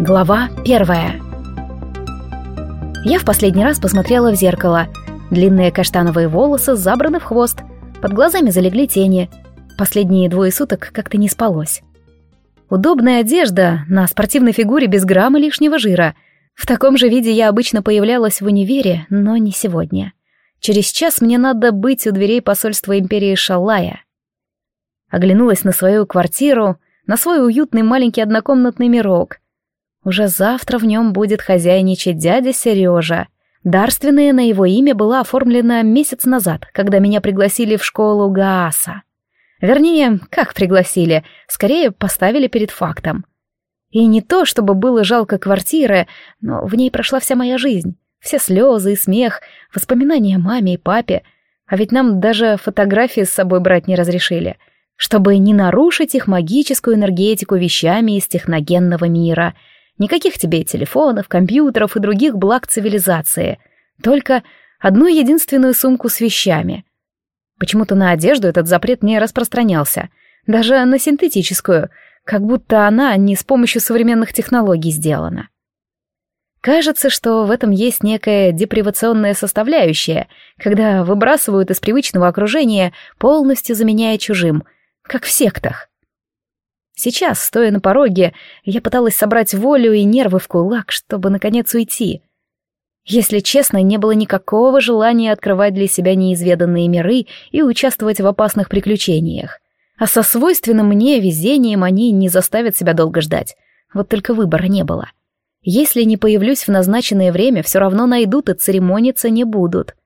Глава первая. Я в последний раз посмотрела в зеркало. Длинные каштановые волосы забраны в хвост. Под глазами залегли тени. Последние двое суток как-то не спалось. Удобная одежда на спортивной фигуре без грамма лишнего жира. В таком же виде я обычно появлялась в универе, но не сегодня. Через час мне надо быть у дверей посольства империи Шалая. Оглянулась на свою квартиру, на свой уютный маленький однокомнатный мирок. Уже завтра в нем будет хозяйничать дядя Сережа. Дарственная на его имя была оформлена месяц назад, когда меня пригласили в школу Гааса. Вернее, как пригласили, скорее поставили перед фактом. И не то, чтобы было жалко квартиры, но в ней прошла вся моя жизнь. Все слезы и смех, воспоминания о маме и папе. А ведь нам даже фотографии с собой брать не разрешили, чтобы не нарушить их магическую энергетику вещами из техногенного мира — Никаких тебе телефонов, компьютеров и других благ цивилизации. Только одну единственную сумку с вещами. Почему-то на одежду этот запрет не распространялся. Даже на синтетическую, как будто она не с помощью современных технологий сделана. Кажется, что в этом есть некая депривационная составляющая, когда выбрасывают из привычного окружения, полностью заменяя чужим, как в сектах. Сейчас, стоя на пороге, я пыталась собрать волю и нервы в кулак, чтобы, наконец, уйти. Если честно, не было никакого желания открывать для себя неизведанные миры и участвовать в опасных приключениях. А со свойственным мне везением они не заставят себя долго ждать. Вот только выбора не было. Если не появлюсь в назначенное время, все равно найдут и церемониться не будут.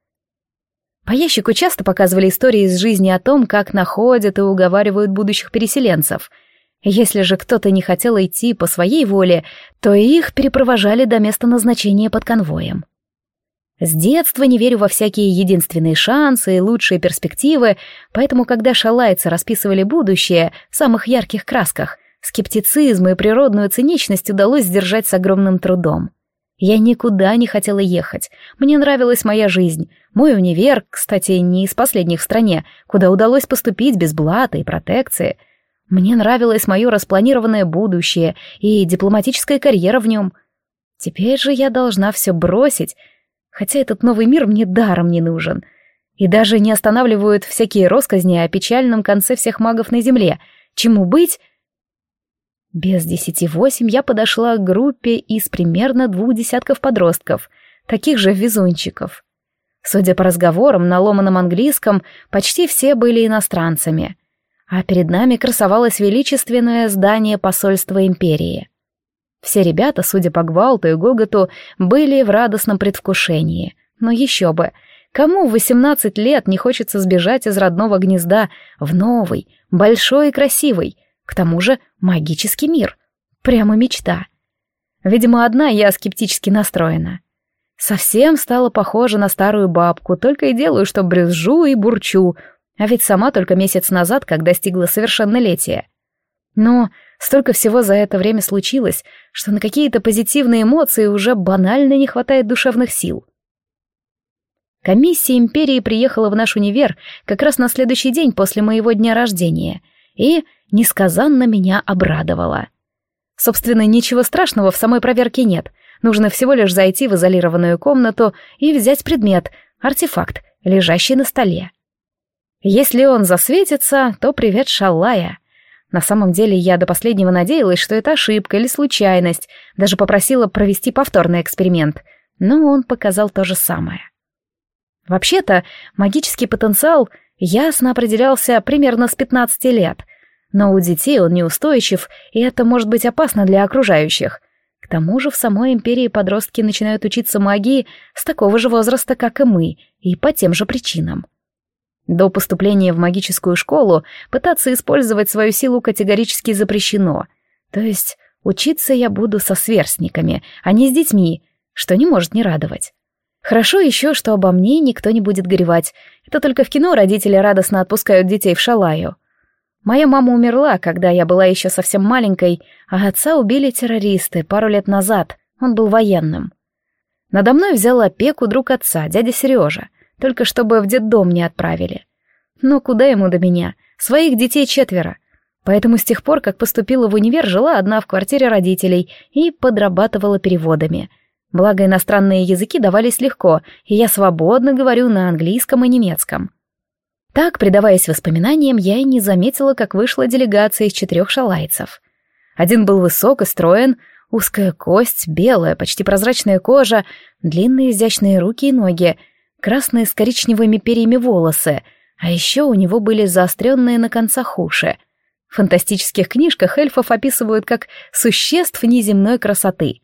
По ящику часто показывали истории из жизни о том, как находят и уговаривают будущих переселенцев — если же кто-то не хотел идти по своей воле, то их перепровожали до места назначения под конвоем. С детства не верю во всякие единственные шансы и лучшие перспективы, поэтому, когда шалайцы расписывали будущее в самых ярких красках, скептицизм и природную циничность удалось сдержать с огромным трудом. Я никуда не хотела ехать. Мне нравилась моя жизнь. Мой универ, кстати, не из последних в стране, куда удалось поступить без блата и протекции — мне нравилось мое распланированное будущее и дипломатическая карьера в нем. Теперь же я должна все бросить, хотя этот новый мир мне даром не нужен. И даже не останавливают всякие росказни о печальном конце всех магов на Земле. Чему быть? Без десяти восемь я подошла к группе из примерно двух десятков подростков, таких же везунчиков. Судя по разговорам на ломаном английском, почти все были иностранцами — а перед нами красовалось величественное здание посольства империи. Все ребята, судя по гвалту и гоготу, были в радостном предвкушении. Но еще бы, кому в 18 лет не хочется сбежать из родного гнезда в новый, большой и красивый, к тому же магический мир? Прямо мечта. Видимо, одна я скептически настроена. Совсем стала похожа на старую бабку, только и делаю, что брюзжу и бурчу, а ведь сама только месяц назад, как достигла совершеннолетия. Но столько всего за это время случилось, что на какие-то позитивные эмоции уже банально не хватает душевных сил. Комиссия империи приехала в наш универ как раз на следующий день после моего дня рождения и несказанно меня обрадовала. Собственно, ничего страшного в самой проверке нет. Нужно всего лишь зайти в изолированную комнату и взять предмет, артефакт, лежащий на столе. Если он засветится, то привет Шалая. На самом деле я до последнего надеялась, что это ошибка или случайность, даже попросила провести повторный эксперимент, но он показал то же самое. Вообще-то, магический потенциал ясно определялся примерно с 15 лет, но у детей он неустойчив, и это может быть опасно для окружающих. К тому же в самой империи подростки начинают учиться магии с такого же возраста, как и мы, и по тем же причинам. До поступления в магическую школу пытаться использовать свою силу категорически запрещено. То есть учиться я буду со сверстниками, а не с детьми, что не может не радовать. Хорошо еще, что обо мне никто не будет горевать. Это только в кино родители радостно отпускают детей в шалаю. Моя мама умерла, когда я была еще совсем маленькой, а отца убили террористы пару лет назад. Он был военным. Надо мной взял опеку друг отца, дядя Сережа только чтобы в детдом не отправили. Но куда ему до меня? Своих детей четверо. Поэтому с тех пор, как поступила в универ, жила одна в квартире родителей и подрабатывала переводами. Благо, иностранные языки давались легко, и я свободно говорю на английском и немецком. Так, предаваясь воспоминаниям, я и не заметила, как вышла делегация из четырех шалайцев. Один был высок и строен, узкая кость, белая, почти прозрачная кожа, длинные изящные руки и ноги, красные с коричневыми перьями волосы, а еще у него были заостренные на концах уши. В фантастических книжках эльфов описывают как существ неземной красоты.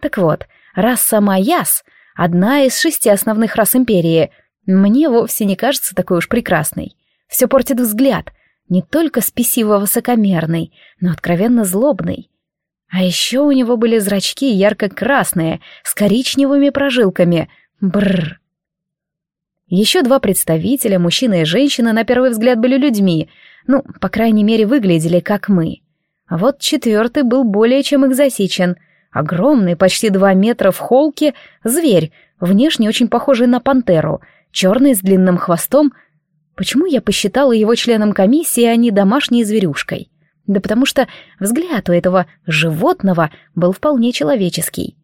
Так вот, раса Майяс — одна из шести основных рас Империи — мне вовсе не кажется такой уж прекрасной. Все портит взгляд, не только спесиво-высокомерный, но откровенно злобный. А еще у него были зрачки ярко-красные, с коричневыми прожилками. Бррр. Еще два представителя, мужчина и женщина, на первый взгляд были людьми, ну, по крайней мере, выглядели как мы. А вот четвертый был более чем экзотичен. Огромный, почти два метра в холке, зверь, внешне очень похожий на пантеру — черный с длинным хвостом. Почему я посчитала его членом комиссии, а не домашней зверюшкой? Да потому что взгляд у этого животного был вполне человеческий.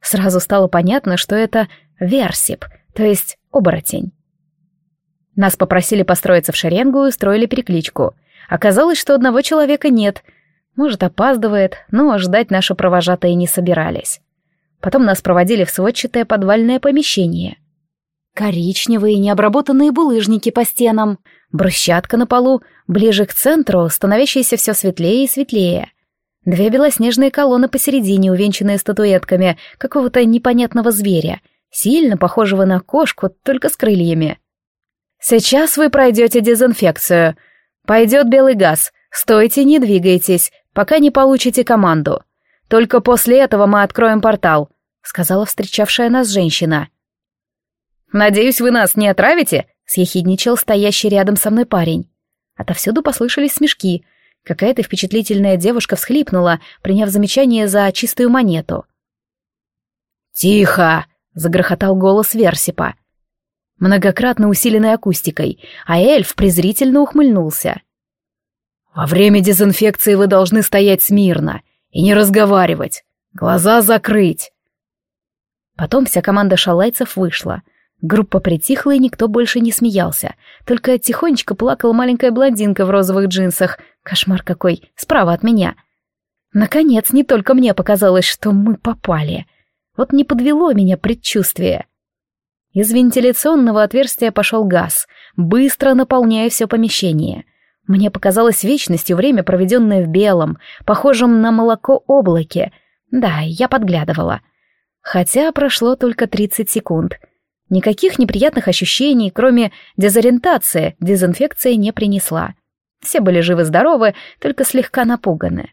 Сразу стало понятно, что это версип, то есть оборотень. Нас попросили построиться в шеренгу и устроили перекличку. Оказалось, что одного человека нет. Может, опаздывает, но ждать наши провожатые не собирались. Потом нас проводили в сводчатое подвальное помещение — Коричневые необработанные булыжники по стенам, брусчатка на полу, ближе к центру, становящаяся все светлее и светлее. Две белоснежные колонны посередине, увенчанные статуэтками какого-то непонятного зверя, сильно похожего на кошку, только с крыльями. «Сейчас вы пройдете дезинфекцию. Пойдет белый газ. Стойте, не двигайтесь, пока не получите команду. Только после этого мы откроем портал», — сказала встречавшая нас женщина. «Надеюсь, вы нас не отравите?» — съехидничал стоящий рядом со мной парень. Отовсюду послышались смешки. Какая-то впечатлительная девушка всхлипнула, приняв замечание за чистую монету. «Тихо!» — загрохотал голос Версипа. Многократно усиленной акустикой, а эльф презрительно ухмыльнулся. «Во время дезинфекции вы должны стоять смирно и не разговаривать, глаза закрыть». Потом вся команда шалайцев вышла — Группа притихла, и никто больше не смеялся. Только тихонечко плакала маленькая блондинка в розовых джинсах. Кошмар какой, справа от меня. Наконец, не только мне показалось, что мы попали. Вот не подвело меня предчувствие. Из вентиляционного отверстия пошел газ, быстро наполняя все помещение. Мне показалось вечностью время, проведенное в белом, похожем на молоко облаке. Да, я подглядывала. Хотя прошло только 30 секунд — Никаких неприятных ощущений, кроме дезориентации, дезинфекция не принесла. Все были живы-здоровы, только слегка напуганы.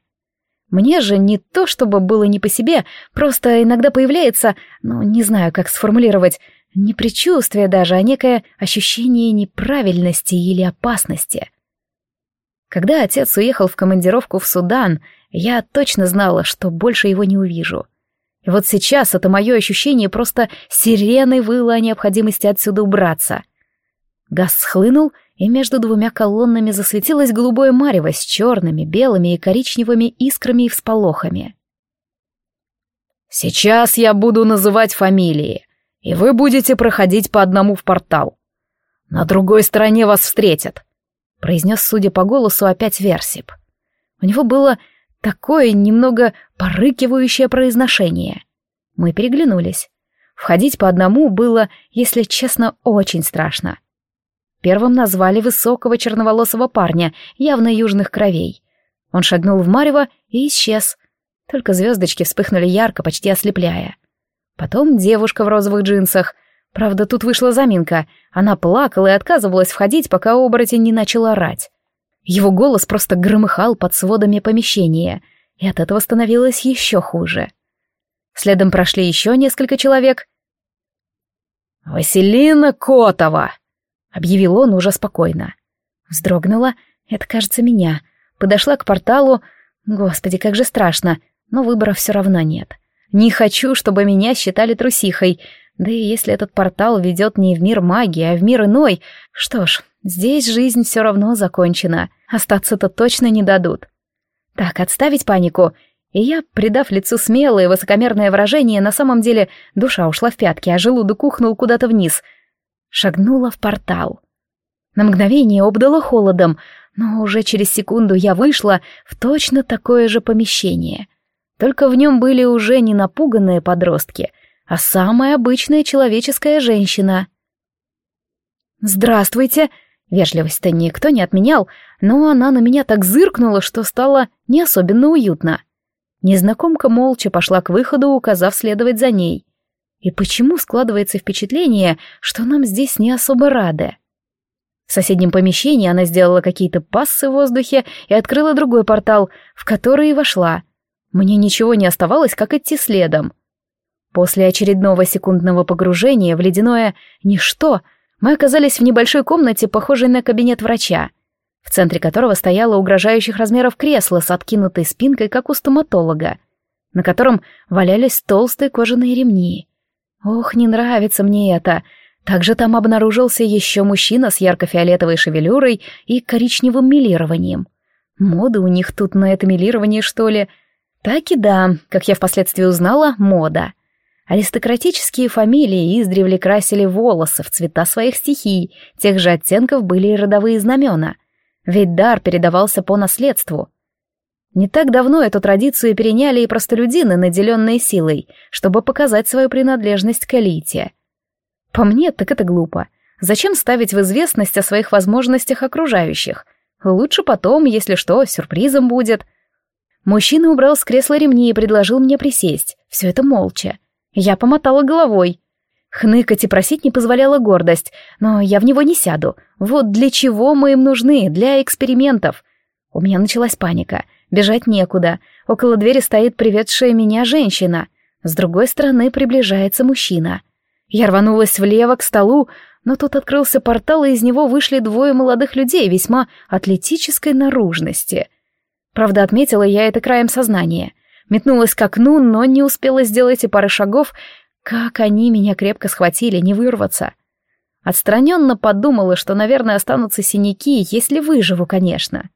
Мне же не то, чтобы было не по себе, просто иногда появляется, ну, не знаю, как сформулировать, не предчувствие даже, а некое ощущение неправильности или опасности. Когда отец уехал в командировку в Судан, я точно знала, что больше его не увижу — и вот сейчас это мое ощущение просто сиреной выло о необходимости отсюда убраться. Газ схлынул, и между двумя колоннами засветилось голубое марево с черными, белыми и коричневыми искрами и всполохами. «Сейчас я буду называть фамилии, и вы будете проходить по одному в портал. На другой стороне вас встретят», — произнес, судя по голосу, опять Версип. У него было Такое немного порыкивающее произношение. Мы переглянулись. Входить по одному было, если честно, очень страшно. Первым назвали высокого черноволосого парня, явно южных кровей. Он шагнул в марево и исчез. Только звездочки вспыхнули ярко, почти ослепляя. Потом девушка в розовых джинсах. Правда, тут вышла заминка. Она плакала и отказывалась входить, пока оборотень не начал орать. Его голос просто громыхал под сводами помещения, и от этого становилось еще хуже. Следом прошли еще несколько человек. «Василина Котова!» — объявил он уже спокойно. Вздрогнула, это, кажется, меня. Подошла к порталу. Господи, как же страшно, но выбора все равно нет. Не хочу, чтобы меня считали трусихой. Да и если этот портал ведет не в мир магии, а в мир иной, что ж, Здесь жизнь все равно закончена, остаться-то точно не дадут. Так, отставить панику. И я, придав лицу смелое высокомерное выражение, на самом деле душа ушла в пятки, а желудок ухнул куда-то вниз. Шагнула в портал. На мгновение обдала холодом, но уже через секунду я вышла в точно такое же помещение. Только в нем были уже не напуганные подростки, а самая обычная человеческая женщина. «Здравствуйте!» Вежливость-то никто не отменял, но она на меня так зыркнула, что стало не особенно уютно. Незнакомка молча пошла к выходу, указав следовать за ней. И почему складывается впечатление, что нам здесь не особо рады? В соседнем помещении она сделала какие-то пассы в воздухе и открыла другой портал, в который и вошла. Мне ничего не оставалось, как идти следом. После очередного секундного погружения в ледяное «ничто» мы оказались в небольшой комнате, похожей на кабинет врача, в центре которого стояло угрожающих размеров кресло с откинутой спинкой, как у стоматолога, на котором валялись толстые кожаные ремни. Ох, не нравится мне это. Также там обнаружился еще мужчина с ярко-фиолетовой шевелюрой и коричневым милированием. Мода у них тут на это милирование, что ли? Так и да, как я впоследствии узнала, мода — Аристократические фамилии издревле красили волосы в цвета своих стихий, тех же оттенков были и родовые знамена. Ведь дар передавался по наследству. Не так давно эту традицию переняли и простолюдины, наделенные силой, чтобы показать свою принадлежность к элите. По мне, так это глупо. Зачем ставить в известность о своих возможностях окружающих? Лучше потом, если что, сюрпризом будет. Мужчина убрал с кресла ремни и предложил мне присесть. Все это молча. Я помотала головой. Хныкать и просить не позволяла гордость, но я в него не сяду. Вот для чего мы им нужны, для экспериментов. У меня началась паника. Бежать некуда. Около двери стоит приведшая меня женщина. С другой стороны приближается мужчина. Я рванулась влево к столу, но тут открылся портал, и из него вышли двое молодых людей весьма атлетической наружности. Правда, отметила я это краем сознания — метнулась к окну, но не успела сделать и пары шагов, как они меня крепко схватили, не вырваться. Отстраненно подумала, что, наверное, останутся синяки, если выживу, конечно.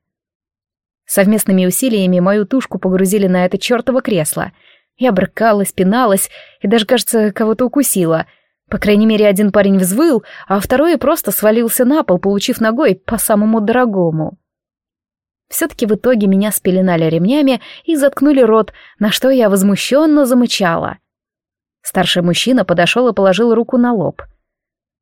Совместными усилиями мою тушку погрузили на это чертово кресло. Я брыкалась, пиналась и даже, кажется, кого-то укусила. По крайней мере, один парень взвыл, а второй просто свалился на пол, получив ногой по самому дорогому. Все-таки в итоге меня спеленали ремнями и заткнули рот, на что я возмущенно замычала. Старший мужчина подошел и положил руку на лоб.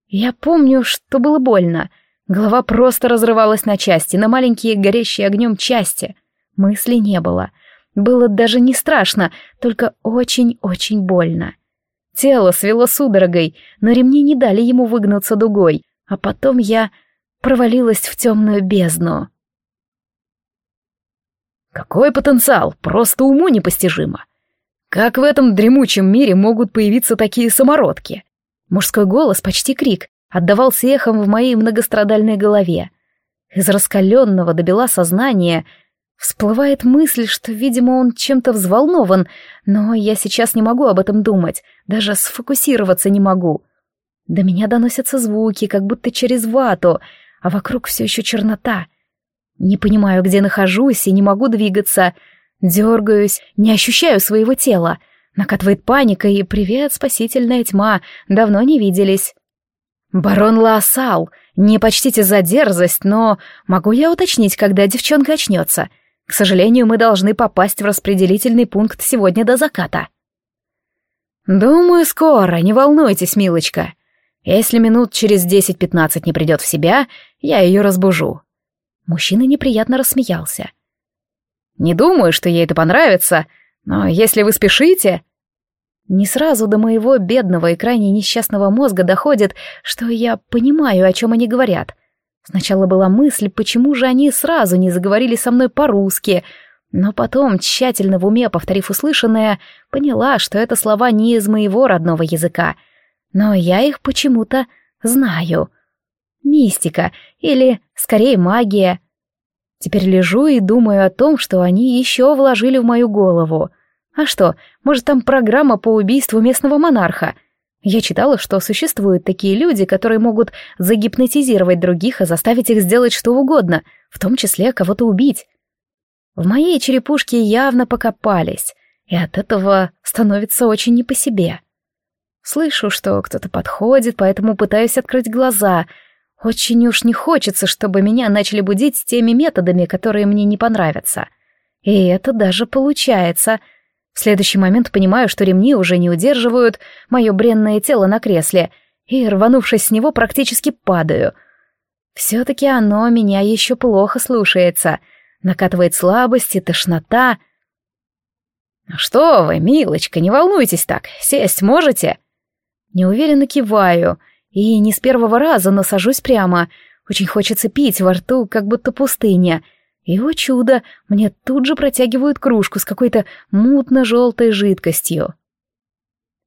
Я помню, что было больно. Голова просто разрывалась на части, на маленькие горящие огнем части. Мысли не было. Было даже не страшно, только очень-очень больно. Тело свело судорогой, но ремни не дали ему выгнуться дугой, а потом я провалилась в темную бездну. Какой потенциал, просто уму непостижимо. Как в этом дремучем мире могут появиться такие самородки? Мужской голос, почти крик, отдавался эхом в моей многострадальной голове. Из раскаленного до бела сознания всплывает мысль, что, видимо, он чем-то взволнован, но я сейчас не могу об этом думать, даже сфокусироваться не могу. До меня доносятся звуки, как будто через вату, а вокруг все еще чернота — не понимаю, где нахожусь и не могу двигаться. Дергаюсь, не ощущаю своего тела. Накатывает паника и «Привет, спасительная тьма, давно не виделись». «Барон Лаосал, не почтите за дерзость, но могу я уточнить, когда девчонка очнется? К сожалению, мы должны попасть в распределительный пункт сегодня до заката». «Думаю, скоро, не волнуйтесь, милочка. Если минут через десять-пятнадцать не придет в себя, я ее разбужу. Мужчина неприятно рассмеялся. «Не думаю, что ей это понравится, но если вы спешите...» Не сразу до моего бедного и крайне несчастного мозга доходит, что я понимаю, о чем они говорят. Сначала была мысль, почему же они сразу не заговорили со мной по-русски, но потом, тщательно в уме повторив услышанное, поняла, что это слова не из моего родного языка. Но я их почему-то знаю. Мистика, или, скорее, магия. Теперь лежу и думаю о том, что они еще вложили в мою голову. А что, может, там программа по убийству местного монарха? Я читала, что существуют такие люди, которые могут загипнотизировать других и заставить их сделать что угодно, в том числе кого-то убить. В моей черепушке явно покопались, и от этого становится очень не по себе. Слышу, что кто-то подходит, поэтому пытаюсь открыть глаза. Очень уж не хочется, чтобы меня начали будить теми методами, которые мне не понравятся. И это даже получается — в следующий момент понимаю, что ремни уже не удерживают мое бренное тело на кресле, и, рванувшись с него, практически падаю. Все-таки оно меня еще плохо слушается. Накатывает слабость и тошнота. «Что вы, милочка, не волнуйтесь так, сесть можете?» Неуверенно киваю, и не с первого раза, но сажусь прямо. Очень хочется пить, во рту как будто пустыня — и, о чудо, мне тут же протягивают кружку с какой-то мутно-желтой жидкостью.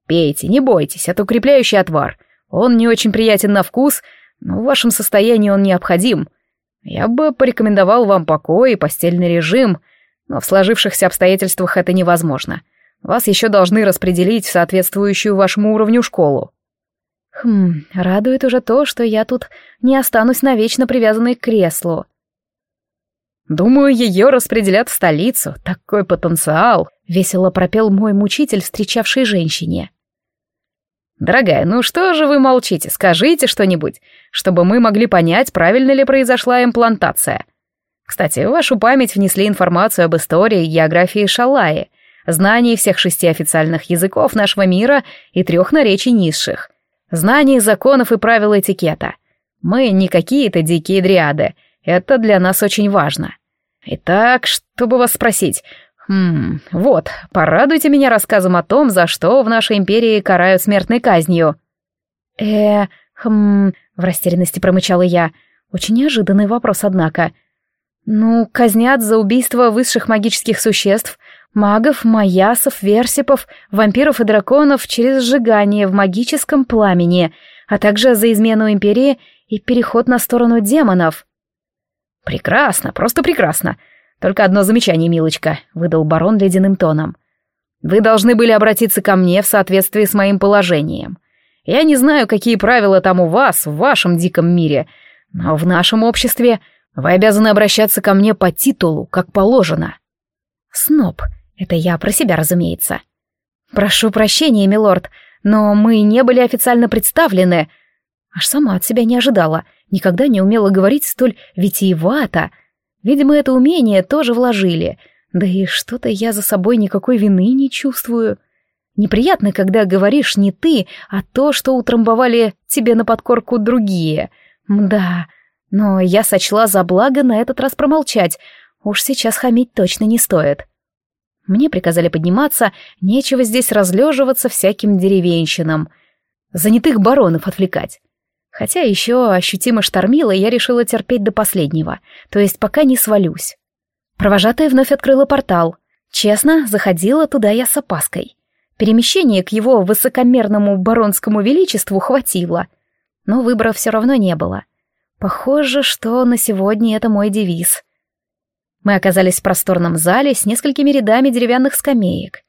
«Пейте, не бойтесь, это укрепляющий отвар. Он не очень приятен на вкус, но в вашем состоянии он необходим. Я бы порекомендовал вам покой и постельный режим, но в сложившихся обстоятельствах это невозможно. Вас еще должны распределить в соответствующую вашему уровню школу». Хм, радует уже то, что я тут не останусь навечно привязанной к креслу. Думаю, ее распределят в столицу. Такой потенциал!» — весело пропел мой мучитель, встречавший женщине. «Дорогая, ну что же вы молчите? Скажите что-нибудь, чтобы мы могли понять, правильно ли произошла имплантация. Кстати, в вашу память внесли информацию об истории географии Шалаи, знании всех шести официальных языков нашего мира и трех наречий низших, знании законов и правил этикета. Мы не какие-то дикие дриады, это для нас очень важно. Итак, чтобы вас спросить... Хм, вот, порадуйте меня рассказом о том, за что в нашей империи карают смертной казнью. Э, хм, в растерянности промычала я. Очень неожиданный вопрос, однако. Ну, казнят за убийство высших магических существ, магов, маясов, версипов, вампиров и драконов через сжигание в магическом пламени, а также за измену империи и переход на сторону демонов. «Прекрасно, просто прекрасно. Только одно замечание, милочка», — выдал барон ледяным тоном. «Вы должны были обратиться ко мне в соответствии с моим положением. Я не знаю, какие правила там у вас, в вашем диком мире, но в нашем обществе вы обязаны обращаться ко мне по титулу, как положено». «Сноб. Это я про себя, разумеется». «Прошу прощения, милорд, но мы не были официально представлены. Аж сама от себя не ожидала» никогда не умела говорить столь витиевато. Видимо, это умение тоже вложили. Да и что-то я за собой никакой вины не чувствую. Неприятно, когда говоришь не ты, а то, что утрамбовали тебе на подкорку другие. Да, но я сочла за благо на этот раз промолчать. Уж сейчас хамить точно не стоит. Мне приказали подниматься, нечего здесь разлеживаться всяким деревенщинам. Занятых баронов отвлекать. Хотя еще ощутимо штормило, я решила терпеть до последнего, то есть пока не свалюсь. Провожатая вновь открыла портал. Честно, заходила туда я с опаской. Перемещение к его высокомерному баронскому величеству хватило. Но выбора все равно не было. Похоже, что на сегодня это мой девиз. Мы оказались в просторном зале с несколькими рядами деревянных скамеек.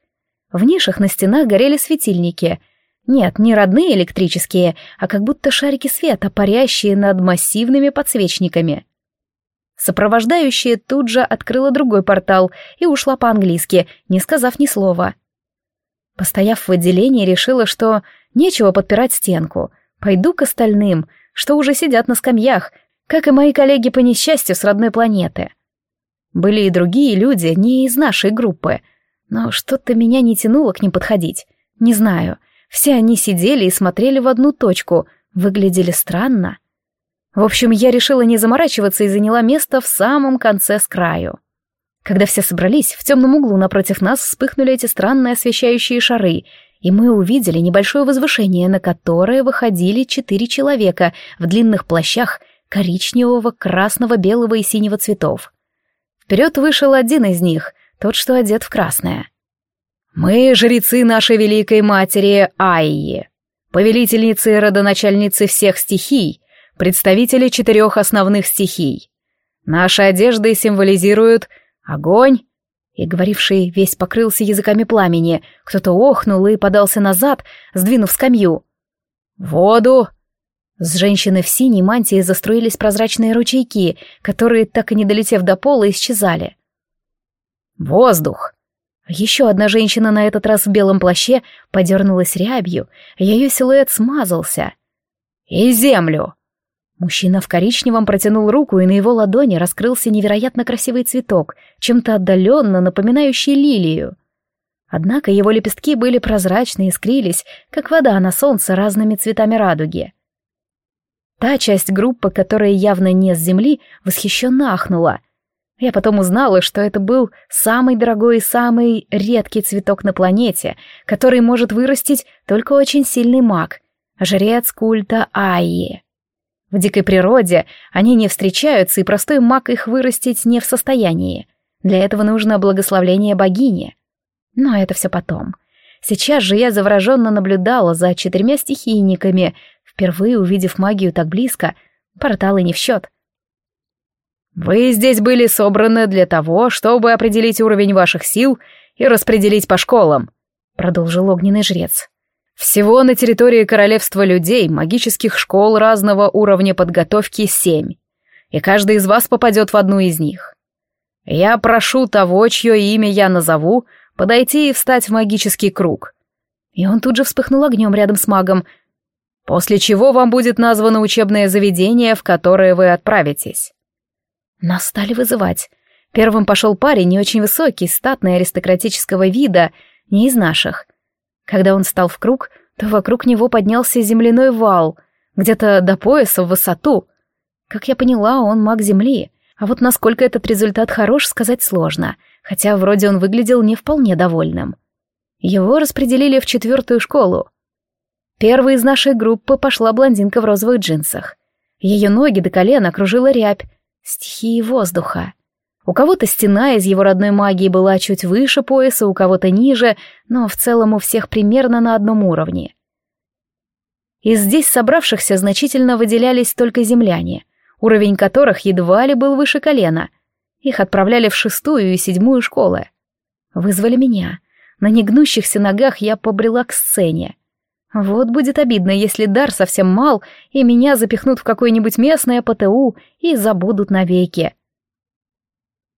В нишах на стенах горели светильники — нет, не родные электрические, а как будто шарики света, парящие над массивными подсвечниками. Сопровождающая тут же открыла другой портал и ушла по-английски, не сказав ни слова. Постояв в отделении, решила, что нечего подпирать стенку. Пойду к остальным, что уже сидят на скамьях, как и мои коллеги по несчастью с родной планеты. Были и другие люди, не из нашей группы, но что-то меня не тянуло к ним подходить. Не знаю, — все они сидели и смотрели в одну точку, выглядели странно. В общем, я решила не заморачиваться и заняла место в самом конце с краю. Когда все собрались, в темном углу напротив нас вспыхнули эти странные освещающие шары, и мы увидели небольшое возвышение, на которое выходили четыре человека в длинных плащах коричневого, красного, белого и синего цветов. Вперед вышел один из них, тот, что одет в красное. Мы жрецы нашей великой матери Айи, повелительницы и родоначальницы всех стихий, представители четырех основных стихий. Наши одежды символизируют огонь, и говоривший весь покрылся языками пламени, кто-то охнул и подался назад, сдвинув скамью. Воду!» С женщины в синей мантии заструились прозрачные ручейки, которые, так и не долетев до пола, исчезали. «Воздух!» Еще одна женщина, на этот раз в белом плаще, подернулась рябью, ее силуэт смазался. «И землю!» Мужчина в коричневом протянул руку, и на его ладони раскрылся невероятно красивый цветок, чем-то отдаленно напоминающий лилию. Однако его лепестки были прозрачны и искрились, как вода на солнце разными цветами радуги. Та часть группы, которая явно не с земли, восхищенно ахнула. Я потом узнала, что это был самый дорогой и самый редкий цветок на планете, который может вырастить только очень сильный маг, жрец культа Айи. В дикой природе они не встречаются, и простой маг их вырастить не в состоянии. Для этого нужно благословление богини. Но это все потом. Сейчас же я завороженно наблюдала за четырьмя стихийниками, впервые увидев магию так близко, порталы не в счет. «Вы здесь были собраны для того, чтобы определить уровень ваших сил и распределить по школам», — продолжил огненный жрец. Всего на территории королевства людей магических школ разного уровня подготовки семь, и каждый из вас попадет в одну из них. Я прошу того, чье имя я назову, подойти и встать в магический круг. И он тут же вспыхнул огнем рядом с магом, после чего вам будет названо учебное заведение, в которое вы отправитесь. Нас стали вызывать. Первым пошел парень, не очень высокий, статный, аристократического вида, не из наших. Когда он стал в круг, то вокруг него поднялся земляной вал, где-то до пояса в высоту. Как я поняла, он маг земли, а вот насколько этот результат хорош, сказать сложно, хотя вроде он выглядел не вполне довольным. Его распределили в четвертую школу. Первой из нашей группы пошла блондинка в розовых джинсах. Ее ноги до колена окружила рябь, стихии воздуха. У кого-то стена из его родной магии была чуть выше пояса, у кого-то ниже, но в целом у всех примерно на одном уровне. Из здесь собравшихся значительно выделялись только земляне, уровень которых едва ли был выше колена. Их отправляли в шестую и седьмую школы. Вызвали меня. На негнущихся ногах я побрела к сцене. Вот будет обидно, если дар совсем мал, и меня запихнут в какое-нибудь местное ПТУ и забудут навеки.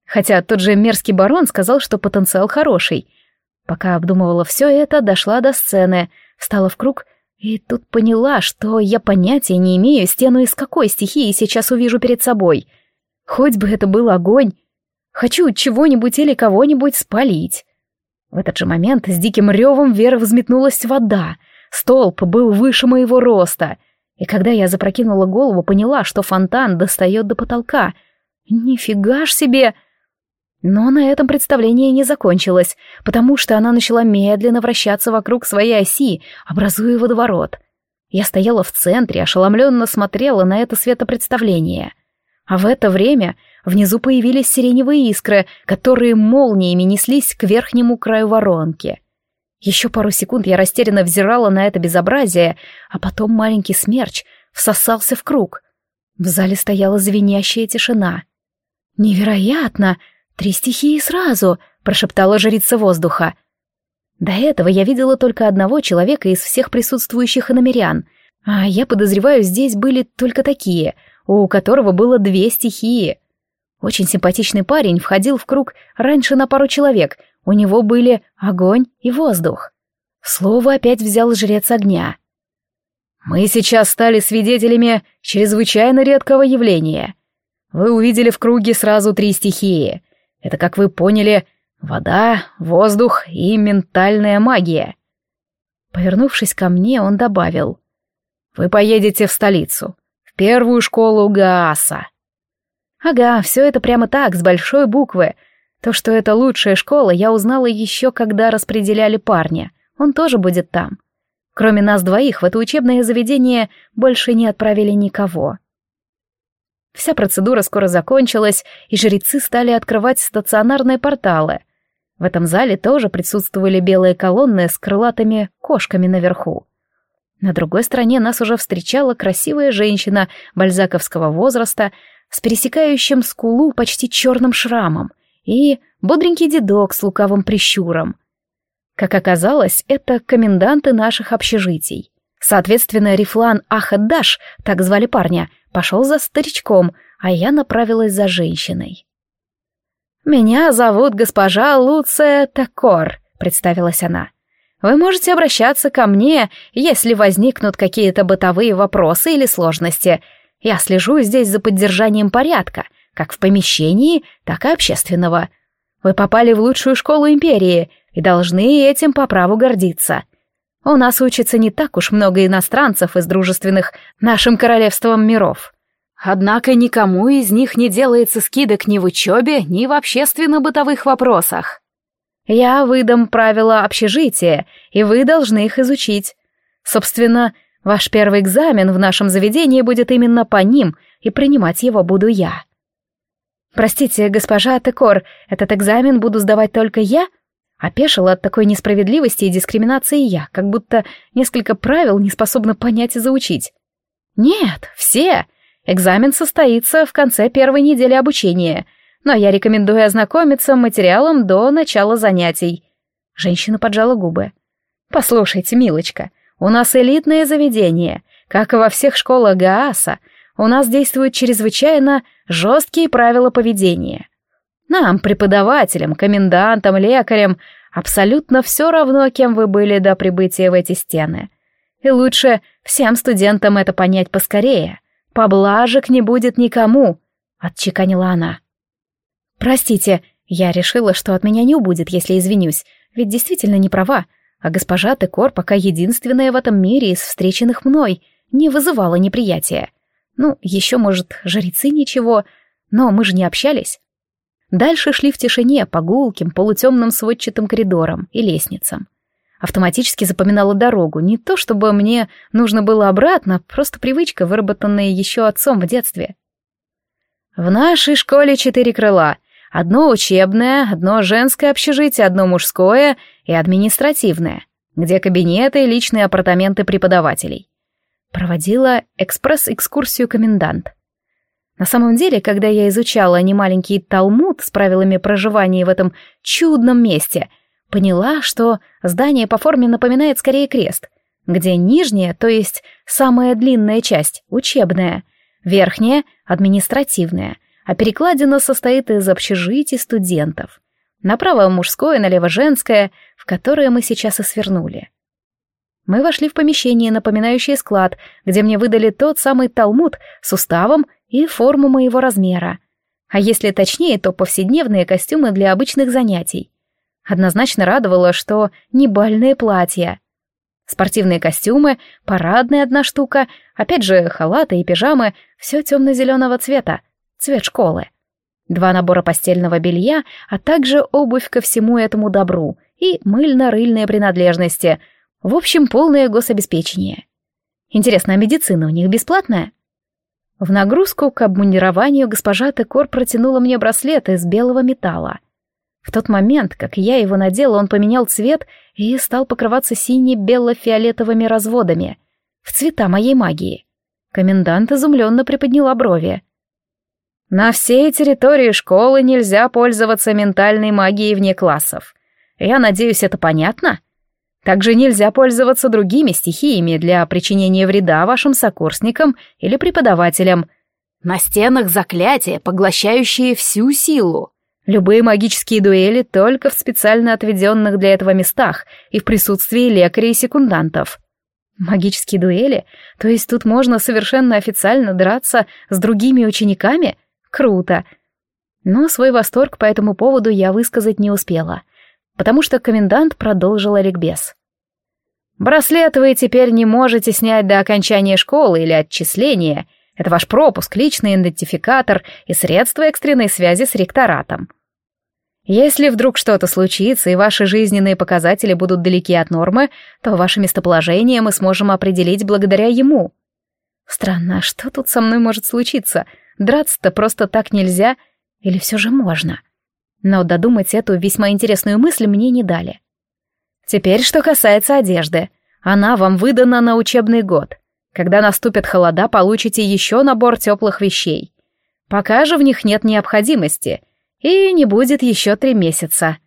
Хотя тот же мерзкий барон сказал, что потенциал хороший. Пока обдумывала все это, дошла до сцены, встала в круг и тут поняла, что я понятия не имею, стену из какой стихии сейчас увижу перед собой. Хоть бы это был огонь. Хочу чего-нибудь или кого-нибудь спалить. В этот же момент с диким ревом вверх взметнулась вода. Столб был выше моего роста. И когда я запрокинула голову, поняла, что фонтан достает до потолка. Нифига ж себе! Но на этом представление не закончилось, потому что она начала медленно вращаться вокруг своей оси, образуя водоворот. Я стояла в центре, ошеломленно смотрела на это светопредставление. А в это время внизу появились сиреневые искры, которые молниями неслись к верхнему краю воронки. Еще пару секунд я растерянно взирала на это безобразие, а потом маленький смерч всосался в круг. В зале стояла звенящая тишина. «Невероятно!» «Три стихии сразу!» — прошептала жрица воздуха. До этого я видела только одного человека из всех присутствующих иномерян, а я подозреваю, здесь были только такие, у которого было две стихии. Очень симпатичный парень входил в круг раньше на пару человек, у него были огонь и воздух. Слово опять взял жрец огня. «Мы сейчас стали свидетелями чрезвычайно редкого явления. Вы увидели в круге сразу три стихии — это, как вы поняли, вода, воздух и ментальная магия. Повернувшись ко мне, он добавил. Вы поедете в столицу, в первую школу Гааса. Ага, все это прямо так, с большой буквы. То, что это лучшая школа, я узнала еще, когда распределяли парня. Он тоже будет там. Кроме нас двоих, в это учебное заведение больше не отправили никого. Вся процедура скоро закончилась, и жрецы стали открывать стационарные порталы. В этом зале тоже присутствовали белые колонны с крылатыми кошками наверху. На другой стороне нас уже встречала красивая женщина бальзаковского возраста с пересекающим скулу почти черным шрамом и бодренький дедок с лукавым прищуром. Как оказалось, это коменданты наших общежитий. Соответственно, Рифлан Ахаддаш, так звали парня, пошел за старичком, а я направилась за женщиной. «Меня зовут госпожа Луция Такор», — представилась она. «Вы можете обращаться ко мне, если возникнут какие-то бытовые вопросы или сложности. Я слежу здесь за поддержанием порядка, как в помещении, так и общественного. Вы попали в лучшую школу империи и должны этим по праву гордиться. У нас учится не так уж много иностранцев из дружественных нашим королевством миров. Однако никому из них не делается скидок ни в учебе, ни в общественно-бытовых вопросах. Я выдам правила общежития, и вы должны их изучить. Собственно, ваш первый экзамен в нашем заведении будет именно по ним, и принимать его буду я. Простите, госпожа Текор, этот экзамен буду сдавать только я? Опешила от такой несправедливости и дискриминации я, как будто несколько правил не способна понять и заучить. Нет, все, Экзамен состоится в конце первой недели обучения, но я рекомендую ознакомиться с материалом до начала занятий. Женщина поджала губы. Послушайте, милочка, у нас элитное заведение, как и во всех школах Гааса. У нас действуют чрезвычайно жесткие правила поведения. Нам, преподавателям, комендантам, лекарям, абсолютно все равно, кем вы были до прибытия в эти стены. И лучше всем студентам это понять поскорее. «Поблажек не будет никому», — отчеканила она. «Простите, я решила, что от меня не убудет, если извинюсь, ведь действительно не права, а госпожа Текор пока единственная в этом мире из встреченных мной не вызывала неприятия. Ну, еще, может, жрецы ничего, но мы же не общались». Дальше шли в тишине по гулким, полутемным сводчатым коридорам и лестницам автоматически запоминала дорогу. Не то чтобы мне нужно было обратно, просто привычка, выработанная еще отцом в детстве. В нашей школе четыре крыла. Одно учебное, одно женское общежитие, одно мужское и административное, где кабинеты и личные апартаменты преподавателей. Проводила экспресс-экскурсию комендант. На самом деле, когда я изучала немаленький талмуд с правилами проживания в этом чудном месте — Поняла, что здание по форме напоминает скорее крест, где нижняя, то есть самая длинная часть, учебная, верхняя — административная, а перекладина состоит из общежитий студентов. Направо мужское, налево женское, в которое мы сейчас и свернули. Мы вошли в помещение, напоминающее склад, где мне выдали тот самый талмуд с уставом и форму моего размера. А если точнее, то повседневные костюмы для обычных занятий. Однозначно радовало, что не бальные платья. Спортивные костюмы, парадная одна штука, опять же халаты и пижамы, все темно-зеленого цвета, цвет школы. Два набора постельного белья, а также обувь ко всему этому добру и мыльно-рыльные принадлежности. В общем, полное гособеспечение. Интересно, а медицина у них бесплатная? В нагрузку к обмундированию госпожа Текор протянула мне браслет из белого металла. В тот момент, как я его надела, он поменял цвет и стал покрываться сине-бело-фиолетовыми разводами, в цвета моей магии. Комендант изумленно приподняла брови. «На всей территории школы нельзя пользоваться ментальной магией вне классов. Я надеюсь, это понятно? Также нельзя пользоваться другими стихиями для причинения вреда вашим сокурсникам или преподавателям. На стенах заклятия, поглощающие всю силу. Любые магические дуэли только в специально отведенных для этого местах и в присутствии лекарей и секундантов. Магические дуэли? То есть тут можно совершенно официально драться с другими учениками? Круто. Но свой восторг по этому поводу я высказать не успела, потому что комендант продолжила ликбез. «Браслет вы теперь не можете снять до окончания школы или отчисления, это ваш пропуск, личный идентификатор и средства экстренной связи с ректоратом. Если вдруг что-то случится и ваши жизненные показатели будут далеки от нормы, то ваше местоположение мы сможем определить благодаря ему. Странно, а что тут со мной может случиться? Драться-то просто так нельзя или все же можно? Но додумать эту весьма интересную мысль мне не дали. Теперь, что касается одежды. Она вам выдана на учебный год. Когда наступят холода, получите еще набор теплых вещей. Пока же в них нет необходимости, и не будет еще три месяца.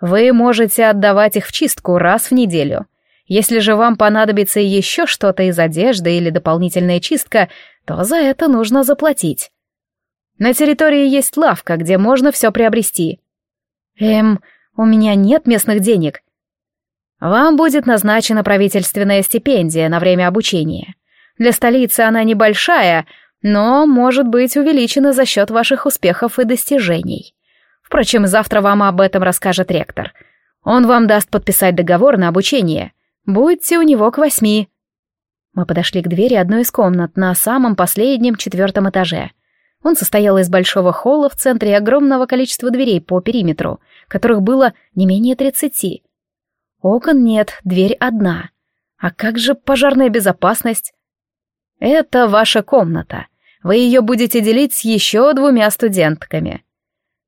Вы можете отдавать их в чистку раз в неделю. Если же вам понадобится еще что-то из одежды или дополнительная чистка, то за это нужно заплатить. На территории есть лавка, где можно все приобрести. Эм, у меня нет местных денег. Вам будет назначена правительственная стипендия на время обучения. Для столицы она небольшая, но может быть увеличена за счет ваших успехов и достижений. Впрочем, завтра вам об этом расскажет ректор. Он вам даст подписать договор на обучение. Будьте у него к восьми». Мы подошли к двери одной из комнат на самом последнем четвертом этаже. Он состоял из большого холла в центре огромного количества дверей по периметру, которых было не менее тридцати. Окон нет, дверь одна. А как же пожарная безопасность? Это ваша комната. Вы ее будете делить с еще двумя студентками.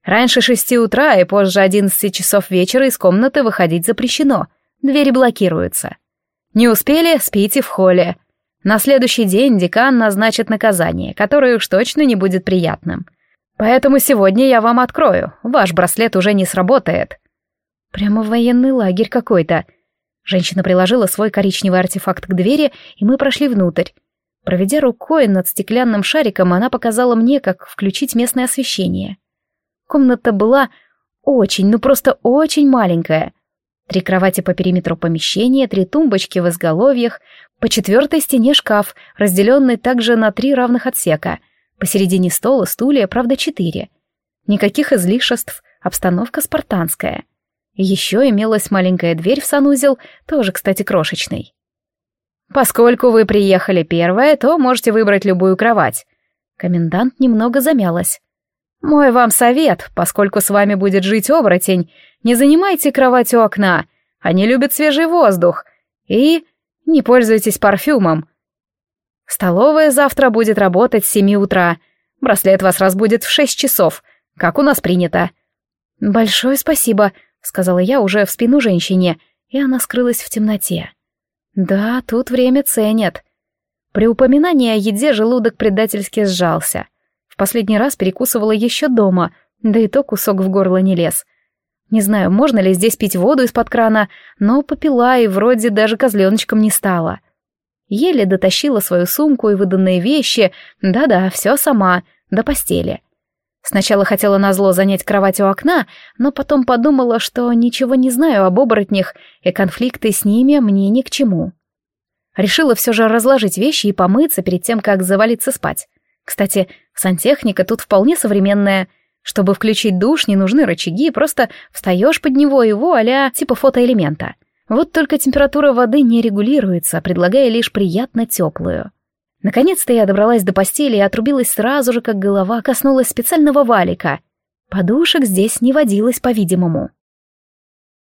Раньше шести утра и позже одиннадцати часов вечера из комнаты выходить запрещено — Двери блокируются. Не успели, спите в холле. На следующий день декан назначит наказание, которое уж точно не будет приятным. Поэтому сегодня я вам открою. Ваш браслет уже не сработает. Прямо военный лагерь какой-то. Женщина приложила свой коричневый артефакт к двери, и мы прошли внутрь. Проведя рукой над стеклянным шариком, она показала мне, как включить местное освещение. Комната была очень, ну просто очень маленькая. Три кровати по периметру помещения, три тумбочки в изголовьях, по четвертой стене шкаф, разделенный также на три равных отсека. Посередине стола стулья, правда, четыре. Никаких излишеств, обстановка спартанская. Еще имелась маленькая дверь в санузел, тоже, кстати, крошечный. «Поскольку вы приехали первая, то можете выбрать любую кровать». Комендант немного замялась. «Мой вам совет, поскольку с вами будет жить оборотень, не занимайте кровать у окна, они любят свежий воздух. И не пользуйтесь парфюмом. Столовая завтра будет работать с семи утра. Браслет вас разбудит в шесть часов, как у нас принято. Большое спасибо, сказала я уже в спину женщине, и она скрылась в темноте. Да, тут время ценят. При упоминании о еде желудок предательски сжался. В последний раз перекусывала еще дома, да и то кусок в горло не лез. Не знаю, можно ли здесь пить воду из-под крана, но попила и вроде даже козленочком не стала. Еле дотащила свою сумку и выданные вещи, да-да, все сама, до постели. Сначала хотела назло занять кровать у окна, но потом подумала, что ничего не знаю об оборотнях, и конфликты с ними мне ни к чему. Решила все же разложить вещи и помыться перед тем, как завалиться спать. Кстати, сантехника тут вполне современная — чтобы включить душ, не нужны рычаги, просто встаешь под него его а типа фотоэлемента. Вот только температура воды не регулируется, предлагая лишь приятно теплую. Наконец-то я добралась до постели и отрубилась сразу же, как голова коснулась специального валика. Подушек здесь не водилось, по-видимому.